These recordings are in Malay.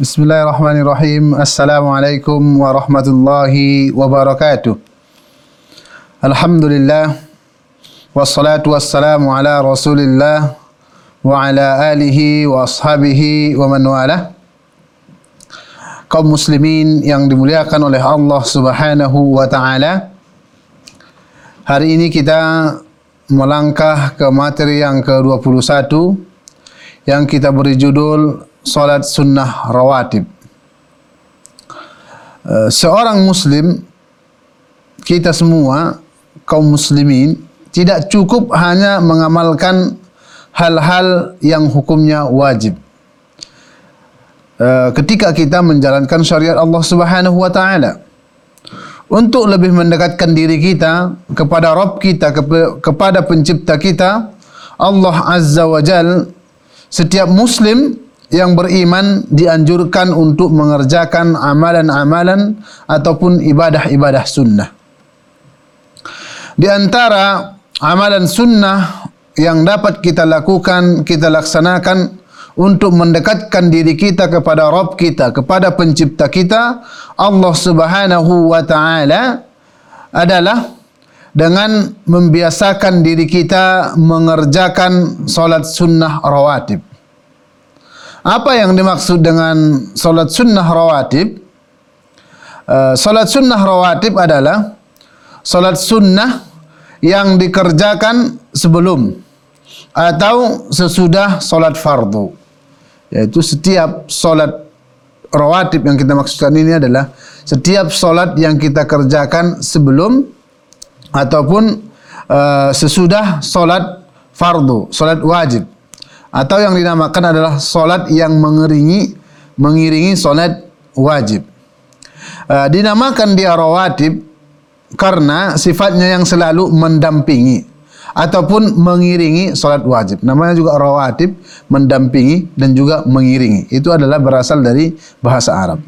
Bismillahirrahmanirrahim. Assalamualaikum warahmatullahi wabarakatuh. Alhamdulillah. Wassalatu wassalamu ala rasulillah wa ala alihi wa ashabihi wa man wala. Kaum muslimin yang dimuliakan oleh Allah subhanahu wa ta'ala. Hari ini kita melangkah ke materi yang ke-21 yang kita beri judul solat sunnah rawatib. Eh, seorang muslim, kita semua, kaum muslimin, tidak cukup hanya mengamalkan hal-hal yang hukumnya wajib. Eh, ketika kita menjalankan syariat Allah Subhanahu wa taala untuk lebih mendekatkan diri kita kepada Rabb kita kepada pencipta kita Allah Azza wa Jal setiap muslim yang beriman dianjurkan untuk mengerjakan amalan-amalan ataupun ibadah-ibadah sunnah. Di antara amalan sunnah yang dapat kita lakukan, kita laksanakan untuk mendekatkan diri kita kepada Rabb kita, kepada pencipta kita, Allah Subhanahu wa taala adalah dengan membiasakan diri kita mengerjakan solat sunnah rawatib. Apa yang dimaksud dengan solat sunnah rawatib? Uh, solat sunnah rawatib adalah solat sunnah yang dikerjakan sebelum atau sesudah solat fardu. Yaitu setiap solat rawatib yang kita maksudkan ini adalah setiap solat yang kita kerjakan sebelum ataupun uh, sesudah solat fardu, solat wajib atau yang dinamakan adalah solat yang mengiringi mengiringi solat wajib. Uh, dinamakan dia rawatib karena sifatnya yang selalu mendampingi ataupun mengiringi solat wajib. Namanya juga rawatib, mendampingi dan juga mengiringi. Itu adalah berasal dari bahasa Arab.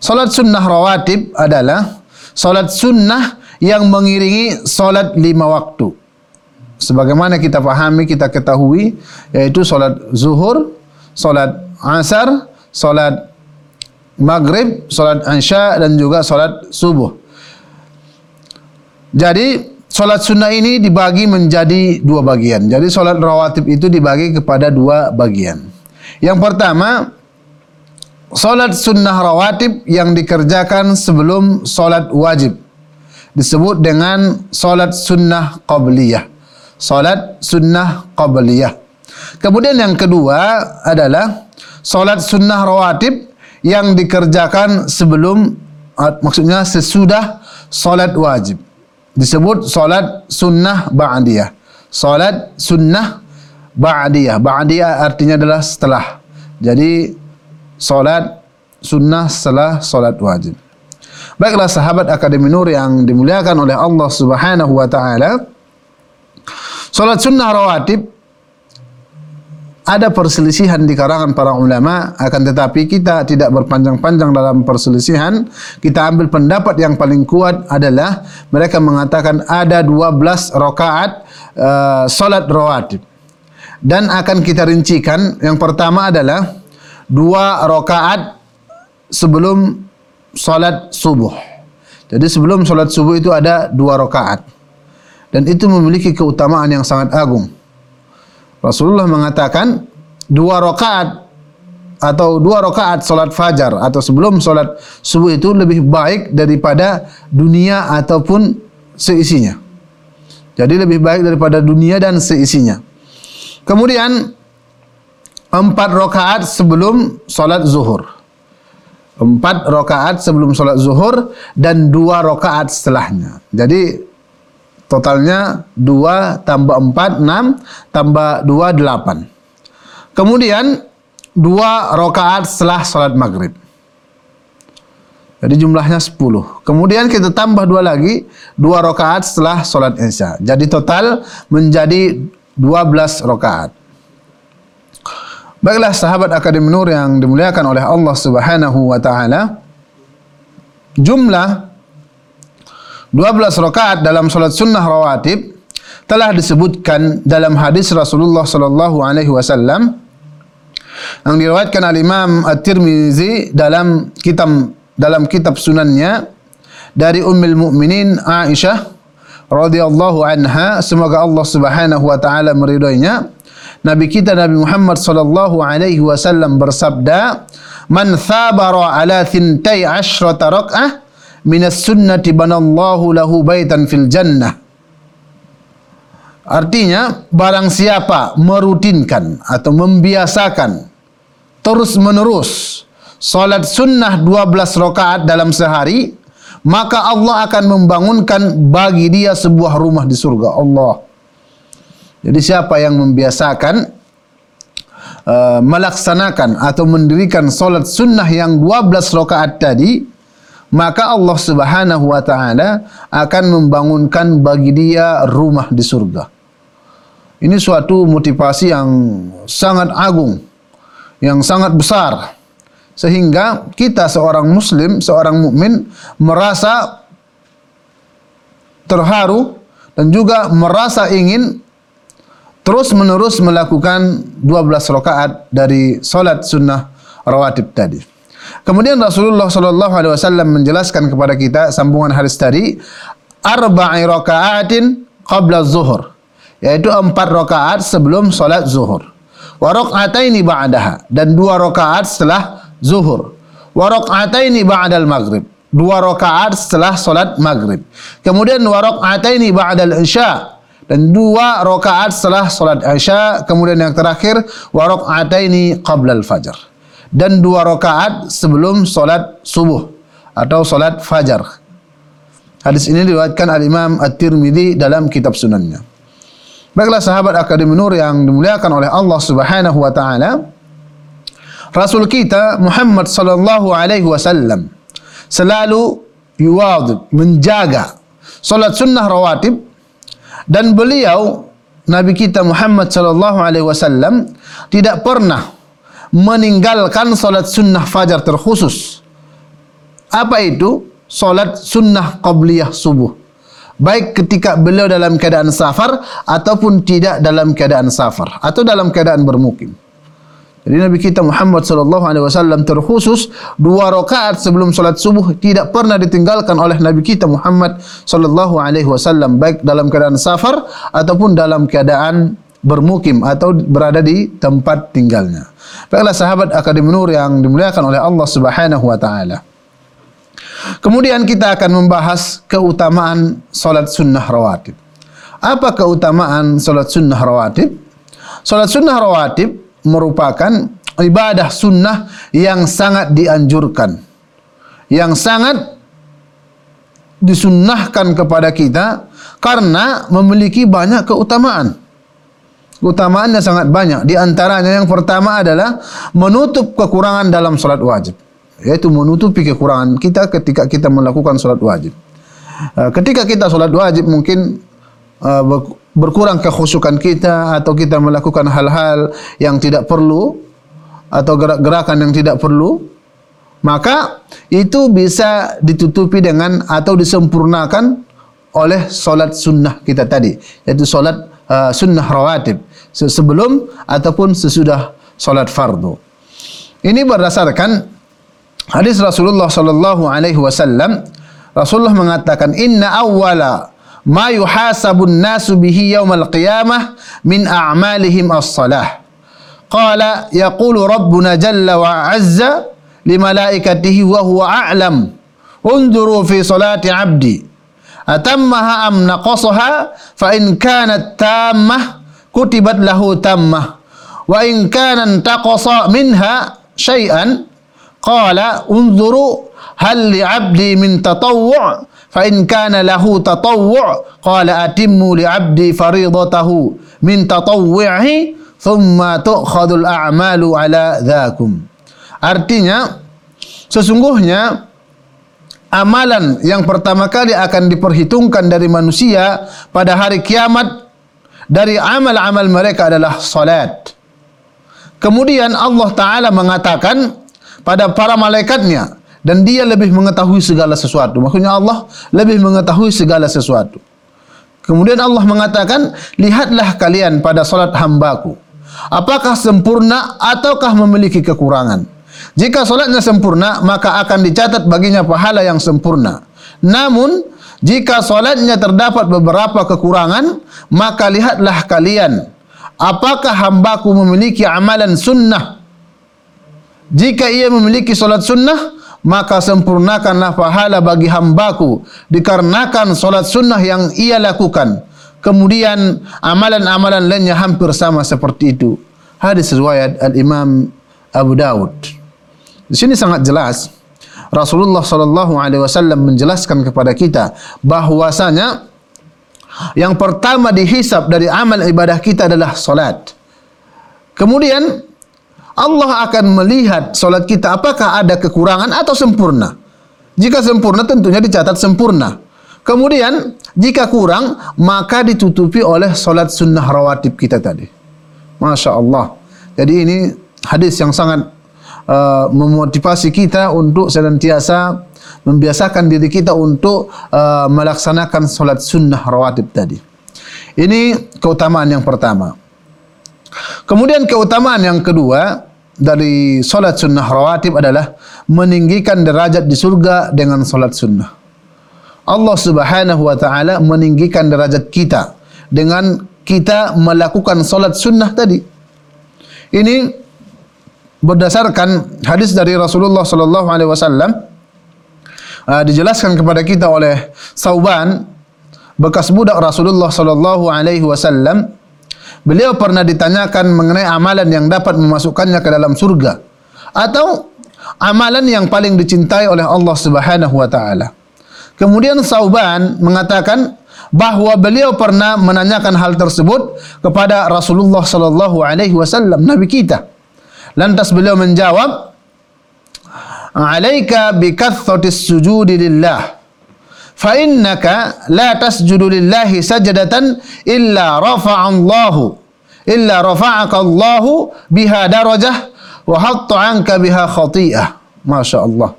Solat sunnah rawatib adalah solat sunnah yang mengiringi solat lima waktu sebagaimana kita pahami kita ketahui yaitu solat zuhur solat asar solat maghrib solat ansya dan juga solat subuh. Jadi solat sunnah ini dibagi menjadi dua bagian. Jadi solat rawatib itu dibagi kepada dua bagian. Yang pertama solat sunnah rawatib yang dikerjakan sebelum solat wajib. Disebut dengan solat sunnah qabliyah solat sunnah qabliyah. Kemudian yang kedua adalah solat sunnah rawatib yang dikerjakan sebelum ah, maksudnya sesudah solat wajib. Disebut solat sunnah ba'diyah. Solat sunnah ba'diyah. Ba'diyah artinya adalah setelah. Jadi solat sunnah setelah solat wajib. Baiklah sahabat Akademi Nur yang dimuliakan oleh Allah Subhanahu wa taala. Salat sunnah rawatib ada perselisihan di karangan para ulama akan tetapi kita tidak berpanjang-panjang dalam perselisihan. Kita ambil pendapat yang paling kuat adalah mereka mengatakan ada 12 rakaat uh, salat rawatib. Dan akan kita rincikan yang pertama adalah dua rakaat sebelum salat subuh. Jadi sebelum salat subuh itu ada dua rakaat dan itu memiliki keutamaan yang sangat agung. Rasulullah mengatakan dua rakaat atau dua rakaat solat fajar atau sebelum solat subuh itu lebih baik daripada dunia ataupun seisinya. Jadi lebih baik daripada dunia dan seisinya. Kemudian empat rakaat sebelum solat zuhur. Empat rakaat sebelum solat zuhur dan dua rakaat setelahnya. Jadi Totalnya 2 tambah 4, 6 tambah 2, 8. Kemudian 2 rokaat setelah salat maghrib. Jadi jumlahnya 10. Kemudian kita tambah 2 lagi, 2 rokaat setelah salat isya. Jadi total menjadi 12 rokaat. Baiklah sahabat Akademi Nur yang dimuliakan oleh Allah Subhanahu wa taala. Jumlah 12 rakaat dalam salat sunnah rawatib telah disebutkan dalam hadis Rasulullah sallallahu alaihi wasallam yang diriwayatkan oleh Imam At-Tirmizi dalam kitab dalam kitab sunannya dari Ummul Mukminin Aisyah radhiyallahu anha. Semoga Allah Subhanahu wa taala meridainya Nabi kita Nabi Muhammad sallallahu alaihi wasallam bersabda man thabara ala thintai ashrata rak'ah min as-sunnati banallahu lahu baitan fil jannah. Artinya barang siapa merutinkan atau membiasakan terus menerus salat sunnah 12 rakaat dalam sehari maka Allah akan membangunkan bagi dia sebuah rumah di surga. Allah. Jadi siapa yang membiasakan uh, melaksanakan atau mendirikan salat sunnah yang 12 rakaat tadi maka Allah Subhanahu wa taala akan membangunkan bagi dia rumah di surga ini suatu motivasi yang sangat agung yang sangat besar sehingga kita seorang muslim seorang mukmin merasa terharu dan juga merasa ingin terus menerus melakukan 12 rakaat dari salat sunnah rawatib tadi. Kemudian Rasulullah sallallahu alaihi wasallam menjelaskan kepada kita sambungan hadis tadi arba'i rakaatin qabla zuhur yaitu empat rakaat sebelum salat zuhur. Wa rak'ataini ba'daha dan dua rakaat setelah zuhur. Wa rak'ataini ba'dal maghrib dua rakaat setelah salat maghrib. Kemudian wa rak'ataini ba'dal isya dan dua rakaat setelah salat isya. Kemudian yang terakhir wa rak'ataini qabla al fajr dan dua rakaat sebelum salat subuh atau salat fajar hadis ini diriwayatkan al Imam At-Tirmizi dalam kitab sunannya Baiklah sahabat Akademi Nur yang dimuliakan oleh Allah Subhanahu wa taala. Rasul kita Muhammad sallallahu alaihi wasallam selalu yuwadib menjaga salat sunnah rawatib dan beliau Nabi kita Muhammad sallallahu alaihi wasallam tidak pernah meninggalkan salat sunnah fajar terkhusus. Apa itu? Salat sunnah qabliyah subuh baik ketika beliau dalam keadaan safar ataupun tidak dalam keadaan safar atau dalam keadaan bermukim. Jadi Nabi kita Muhammad sallallahu alaihi wasallam terkhusus dua rakaat sebelum salat subuh tidak pernah ditinggalkan oleh Nabi kita Muhammad sallallahu alaihi wasallam baik dalam keadaan safar ataupun dalam keadaan bermukim atau berada di tempat tinggalnya. Baiklah sahabat Akademi Nur yang dimuliakan oleh Allah Subhanahu wa taala. Kemudian kita akan membahas keutamaan solat sunnah rawatib. Apa keutamaan solat sunnah rawatib? Solat sunnah rawatib merupakan ibadah sunnah yang sangat dianjurkan. Yang sangat disunnahkan kepada kita karena memiliki banyak keutamaan. Keutamaannya sangat banyak. Di antaranya yang pertama adalah menutup kekurangan dalam solat wajib yaitu menutupi kekurangan kita ketika kita melakukan solat wajib. Uh, ketika kita solat wajib mungkin uh, berkurang kekhusyukan kita atau kita melakukan hal-hal yang tidak perlu atau gerak-gerakan yang tidak perlu maka itu bisa ditutupi dengan atau disempurnakan oleh solat sunnah kita tadi yaitu solat uh, sunnah rawatib sebelum ataupun sesudah solat fardu. Ini berdasarkan Hadis Rasulullah sallallahu alaihi wasallam Rasulullah mengatakan inna awwala ma yuhasabun nasu bihi yaumal qiyamah min a'malihim as-salah. Qala yaqulu rabbuna jalla wa azza li malaikatihi wa huwa a'lam. Unzuru fi salati 'abdi. Atammaha am naqasaha fa in kanat tammah kutibat lahu tammah. Wa in kana taqasa minha syai'an qala unzuru hal li 'abdi min tatawwu' fa in kana lahu tatawwu' qala atimmu li 'abdi faridatahu min tatawwu'ihi thumma tu'khadul a'malu ala dhakum. Artinya sesungguhnya amalan yang pertama kali akan diperhitungkan dari manusia pada hari kiamat dari amal-amal mereka adalah salat kemudian Allah taala mengatakan pada para malaikatnya dan dia lebih mengetahui segala sesuatu. Maksudnya Allah lebih mengetahui segala sesuatu. Kemudian Allah mengatakan, lihatlah kalian pada salat hambaku. apakah sempurna ataukah memiliki kekurangan. Jika solatnya sempurna, maka akan dicatat baginya pahala yang sempurna. Namun, jika solatnya terdapat beberapa kekurangan, maka lihatlah kalian, apakah hambaku memiliki amalan sunnah. Jika ia memiliki solat sunnah, maka sempurnakanlah pahala bagi hambaku dikarenakan solat sunnah yang ia lakukan. Kemudian amalan-amalan lainnya hampir sama seperti itu. Hadis riwayat Al-Imam Abu Dawud. Di sini sangat jelas Rasulullah sallallahu alaihi wasallam menjelaskan kepada kita bahwasanya yang pertama dihisab dari amal ibadah kita adalah salat. Kemudian Allah akan melihat solat kita apakah ada kekurangan atau sempurna. Jika sempurna tentunya dicatat sempurna. Kemudian jika kurang maka ditutupi oleh solat sunnah rawatib kita tadi. Masya Allah. Jadi ini hadis yang sangat uh, memotivasi kita untuk senantiasa membiasakan diri kita untuk uh, melaksanakan solat sunnah rawatib tadi. Ini keutamaan yang pertama. Kemudian keutamaan yang kedua dari solat sunnah rawatib adalah meninggikan derajat di surga dengan solat sunnah. Allah subhanahu wa ta'ala meninggikan derajat kita dengan kita melakukan solat sunnah tadi. Ini berdasarkan hadis dari Rasulullah sallallahu alaihi wasallam uh, dijelaskan kepada kita oleh Sauban bekas budak Rasulullah sallallahu alaihi wasallam beliau pernah ditanyakan mengenai amalan yang dapat memasukkannya ke dalam surga atau amalan yang paling dicintai oleh Allah Subhanahu wa taala. Kemudian Sauban mengatakan bahawa beliau pernah menanyakan hal tersebut kepada Rasulullah sallallahu alaihi wasallam nabi kita. Lantas beliau menjawab, "Alaika bi kathratis sujudi lillah." fa innaka la tasjudu lillahi sajdatan illa rafa'a Allahu illa rafa'aka Allahu biha darajah wa hatta 'anka biha khati'ah. Masyaallah.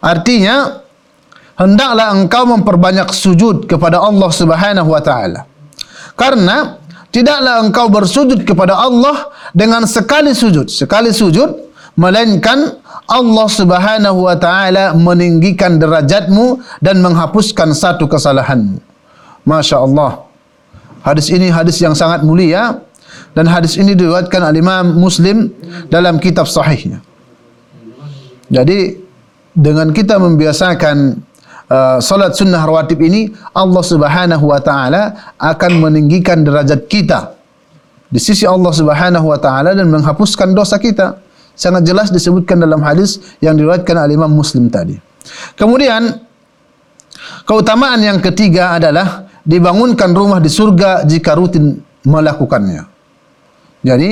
Artinya hendaklah engkau memperbanyak sujud kepada Allah Subhanahu wa taala. Karena tidaklah engkau bersujud kepada Allah dengan sekali sujud sekali sujud melainkan Allah Subhanahu wa taala meninggikan derajatmu dan menghapuskan satu kesalahanmu. Masya Allah. Hadis ini hadis yang sangat mulia dan hadis ini diriwayatkan oleh Imam Muslim dalam kitab sahihnya. Jadi dengan kita membiasakan uh, salat sunnah rawatib ini Allah Subhanahu wa taala akan meninggikan derajat kita di sisi Allah Subhanahu wa taala dan menghapuskan dosa kita sangat jelas disebutkan dalam hadis yang diriwayatkan oleh Imam Muslim tadi. Kemudian keutamaan yang ketiga adalah dibangunkan rumah di surga jika rutin melakukannya. Jadi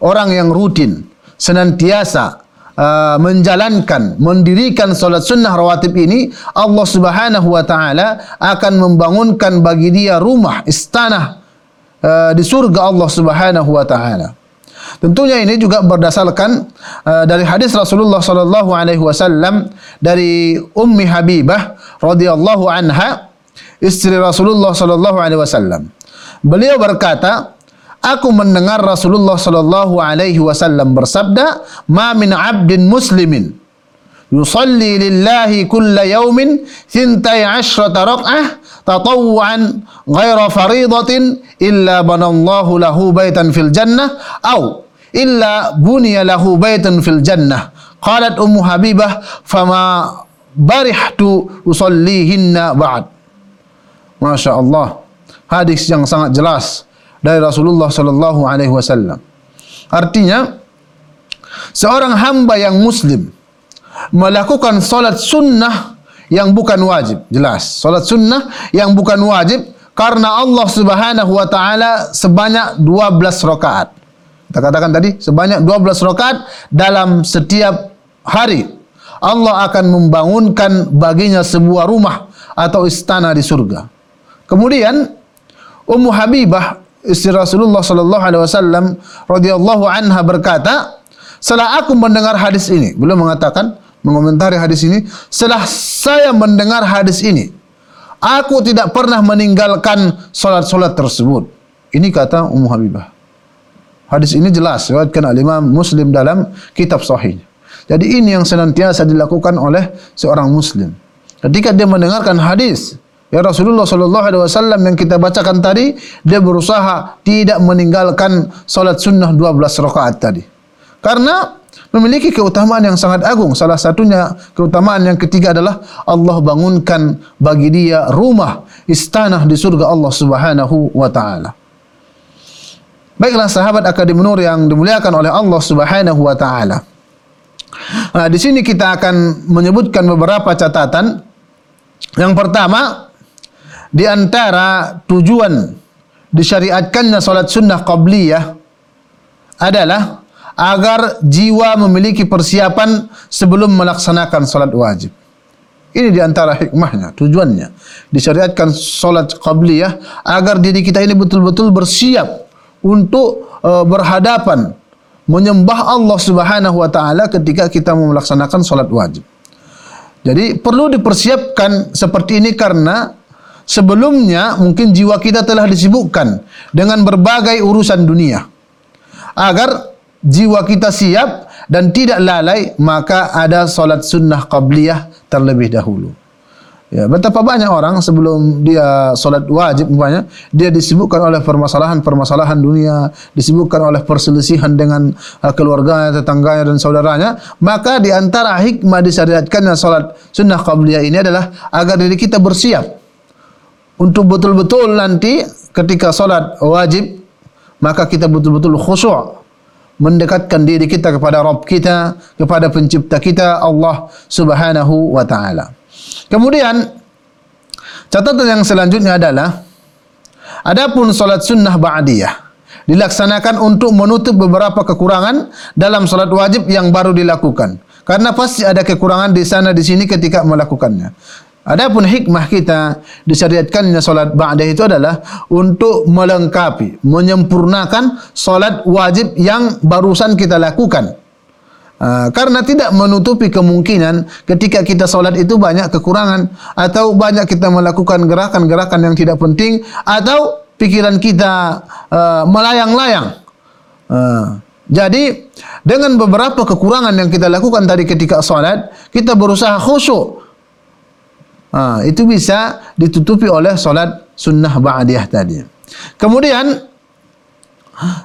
orang yang rutin senantiasa uh, menjalankan mendirikan salat sunnah rawatib ini Allah Subhanahu wa taala akan membangunkan bagi dia rumah istana uh, di surga Allah Subhanahu wa taala. Tentunya ini juga berdasarkan uh, dari hadis Rasulullah sallallahu alaihi wasallam dari Ummi Habibah radhiyallahu anha istri Rasulullah sallallahu alaihi wasallam. Beliau berkata, aku mendengar Rasulullah sallallahu alaihi wasallam bersabda, "Ma min 'abdin muslimin yusalli lillahi kulla yawmin 12 rak'ah tatawwan ghaira faridatin illa banallahu lahu baitan fil jannah au illa buniya lahu baitun fil jannah. Qalat ummu habibah fama barihtu usallihinna ba'd. Masya Allah hadis yang sangat jelas dari Rasulullah sallallahu alaihi wasallam. Artinya seorang hamba yang muslim melakukan salat sunnah yang bukan wajib. Jelas salat sunnah yang bukan wajib karena Allah Subhanahu wa taala sebanyak 12 rakaat. Kita katakan tadi sebanyak 12 rakaat dalam setiap hari. Allah akan membangunkan baginya sebuah rumah atau istana di surga. Kemudian Ummu Habibah istri Rasulullah sallallahu alaihi wasallam radhiyallahu anha berkata, "Setelah aku mendengar hadis ini," beliau mengatakan mengomentari hadis ini, "Setelah saya mendengar hadis ini, aku tidak pernah meninggalkan salat-salat tersebut." Ini kata Ummu Habibah. Hadis ini jelas diriwayatkan oleh Imam Muslim dalam kitab sahih. Jadi ini yang senantiasa dilakukan oleh seorang muslim. Ketika dia mendengarkan hadis Ya Rasulullah sallallahu alaihi wasallam yang kita bacakan tadi dia berusaha tidak meninggalkan salat sunnah 12 rakaat tadi. Karena memiliki keutamaan yang sangat agung. Salah satunya keutamaan yang ketiga adalah Allah bangunkan bagi dia rumah istana di surga Allah Subhanahu wa taala. Baiklah sahabat Akademi Nur yang dimuliakan oleh Allah Subhanahu wa taala. Nah, di sini kita akan menyebutkan beberapa catatan. Yang pertama, di antara tujuan disyariatkannya salat sunnah qabliyah adalah agar jiwa memiliki persiapan sebelum melaksanakan salat wajib. Ini di antara hikmahnya, tujuannya. Disyariatkan salat qabliyah agar diri kita ini betul-betul bersiap untuk uh, berhadapan menyembah Allah Subhanahu wa taala ketika kita melaksanakan salat wajib. Jadi perlu dipersiapkan seperti ini karena sebelumnya mungkin jiwa kita telah disibukkan dengan berbagai urusan dunia. Agar jiwa kita siap dan tidak lalai, maka ada solat sunnah qabliyah terlebih dahulu. Ya, betapa banyak orang sebelum dia solat wajib umpamanya, dia disibukkan oleh permasalahan-permasalahan dunia, disibukkan oleh perselisihan dengan uh, keluarganya, tetangganya dan saudaranya, maka di antara hikmah disyariatkannya solat sunnah qabliyah ini adalah agar diri kita bersiap untuk betul-betul nanti ketika solat wajib maka kita betul-betul khusyuk mendekatkan diri kita kepada Rabb kita kepada pencipta kita Allah Subhanahu wa taala. Kemudian catatan yang selanjutnya adalah adapun solat sunnah ba'diyah dilaksanakan untuk menutup beberapa kekurangan dalam solat wajib yang baru dilakukan. Karena pasti ada kekurangan di sana di sini ketika melakukannya. Adapun hikmah kita disyariatkannya solat ba'dah itu adalah untuk melengkapi, menyempurnakan solat wajib yang barusan kita lakukan. Uh, karena tidak menutupi kemungkinan ketika kita solat itu banyak kekurangan atau banyak kita melakukan gerakan-gerakan yang tidak penting atau pikiran kita uh, melayang-layang. Uh, jadi dengan beberapa kekurangan yang kita lakukan tadi ketika solat, kita berusaha khusyuk Ha, itu bisa ditutupi oleh solat sunnah ba'diyah tadi. Kemudian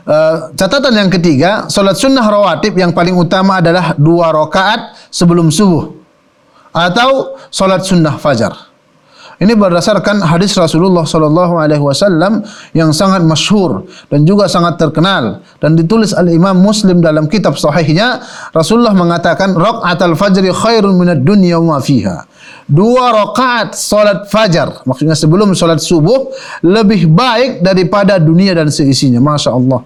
uh, catatan yang ketiga, solat sunnah rawatib yang paling utama adalah dua rakaat sebelum subuh atau solat sunnah fajar. Ini berdasarkan hadis Rasulullah sallallahu alaihi wasallam yang sangat masyhur dan juga sangat terkenal dan ditulis oleh Imam Muslim dalam kitab sahihnya Rasulullah mengatakan raqatul fajri khairun minad dunya wa fiha. Dua rakaat salat fajar maksudnya sebelum salat subuh lebih baik daripada dunia dan seisinya. Masya-Allah.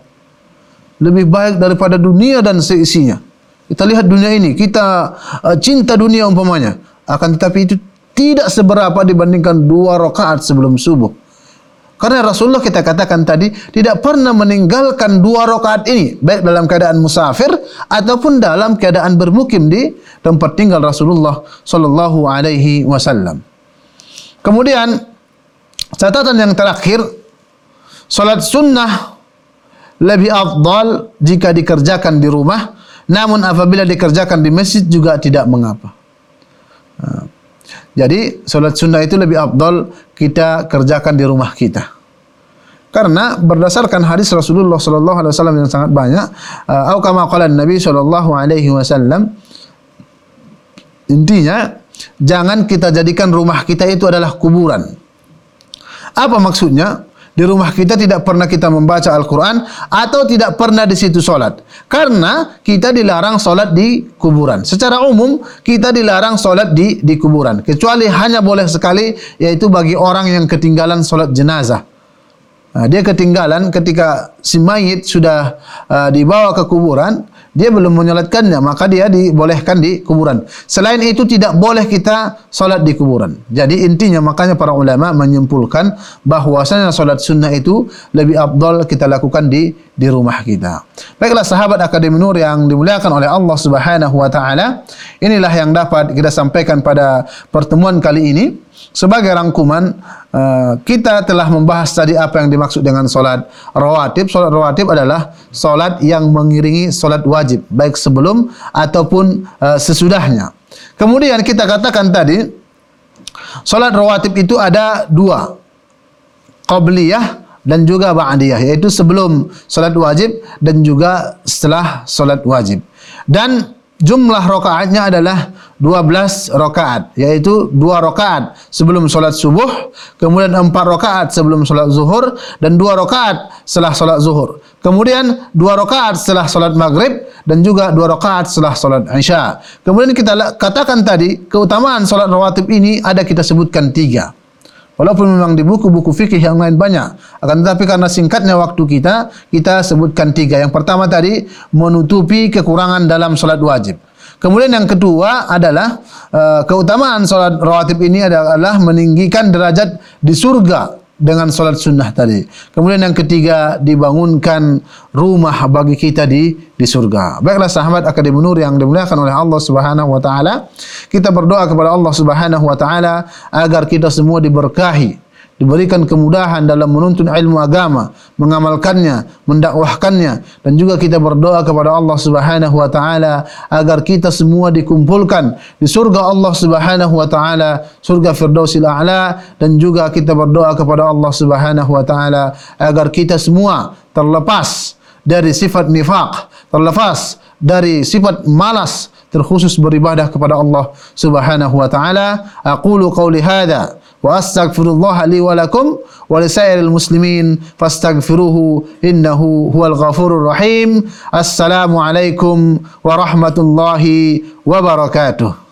Lebih baik daripada dunia dan seisinya. Kita lihat dunia ini, kita uh, cinta dunia umpamanya. Akan tetapi itu tidak seberapa dibandingkan dua rakaat sebelum subuh. Karena Rasulullah kita katakan tadi tidak pernah meninggalkan dua rakaat ini baik dalam keadaan musafir ataupun dalam keadaan bermukim di tempat tinggal Rasulullah sallallahu alaihi wasallam. Kemudian catatan yang terakhir salat sunnah lebih afdal jika dikerjakan di rumah namun apabila dikerjakan di masjid juga tidak mengapa. Jadi solat sunnah itu lebih abdul kita kerjakan di rumah kita. Karena berdasarkan hadis Rasulullah sallallahu alaihi wasallam yang sangat banyak, uh, atau kama qala Nabi sallallahu alaihi wasallam intinya jangan kita jadikan rumah kita itu adalah kuburan. Apa maksudnya? di rumah kita tidak pernah kita membaca Al-Quran atau tidak pernah di situ solat. Karena kita dilarang solat di kuburan. Secara umum kita dilarang solat di di kuburan. Kecuali hanya boleh sekali yaitu bagi orang yang ketinggalan solat jenazah. Nah, dia ketinggalan ketika si mayit sudah uh, dibawa ke kuburan, dia belum menyolatkannya, maka dia dibolehkan di kuburan. Selain itu tidak boleh kita solat di kuburan. Jadi intinya makanya para ulama menyimpulkan bahwasanya solat sunnah itu lebih abdul kita lakukan di di rumah kita. Baiklah sahabat Akademi Nur yang dimuliakan oleh Allah Subhanahu wa taala, inilah yang dapat kita sampaikan pada pertemuan kali ini. Sebagai rangkuman uh, kita telah membahas tadi apa yang dimaksud dengan solat rawatib. Solat rawatib adalah solat yang mengiringi solat wajib baik sebelum ataupun uh, sesudahnya. Kemudian kita katakan tadi solat rawatib itu ada dua qabliyah dan juga ba'diyah yaitu sebelum solat wajib dan juga setelah solat wajib. Dan jumlah rakaatnya adalah 12 rakaat yaitu 2 rakaat sebelum solat subuh kemudian 4 rakaat sebelum solat zuhur dan 2 rakaat setelah solat zuhur. Kemudian 2 rakaat setelah solat maghrib dan juga 2 rakaat setelah solat isya. Kemudian kita katakan tadi keutamaan solat rawatib ini ada kita sebutkan tiga Walaupun memang di buku-buku fikih yang lain banyak. Akan tetapi karena singkatnya waktu kita, kita sebutkan tiga. Yang pertama tadi, menutupi kekurangan dalam solat wajib. Kemudian yang kedua adalah uh, keutamaan solat rawatib ini adalah meninggikan derajat di surga dengan solat sunnah tadi. Kemudian yang ketiga dibangunkan rumah bagi kita di di surga. Baiklah sahabat Akademi Nur yang dimuliakan oleh Allah Subhanahu wa taala, kita berdoa kepada Allah Subhanahu wa taala agar kita semua diberkahi diberikan kemudahan dalam menuntut ilmu agama, mengamalkannya, mendakwahkannya dan juga kita berdoa kepada Allah Subhanahu wa taala agar kita semua dikumpulkan di surga Allah Subhanahu wa taala, surga Firdausil A'la dan juga kita berdoa kepada Allah Subhanahu wa taala agar kita semua terlepas dari sifat nifak, terlepas dari sifat malas terkhusus beribadah kepada Allah Subhanahu wa taala. Aqulu qawli hadha wa astaghfirullah li wa lakum wa li sairil muslimin fastaghfiruhu innahu huwal ghafurur rahim. Assalamu alaikum wa rahmatullahi wa barakatuh.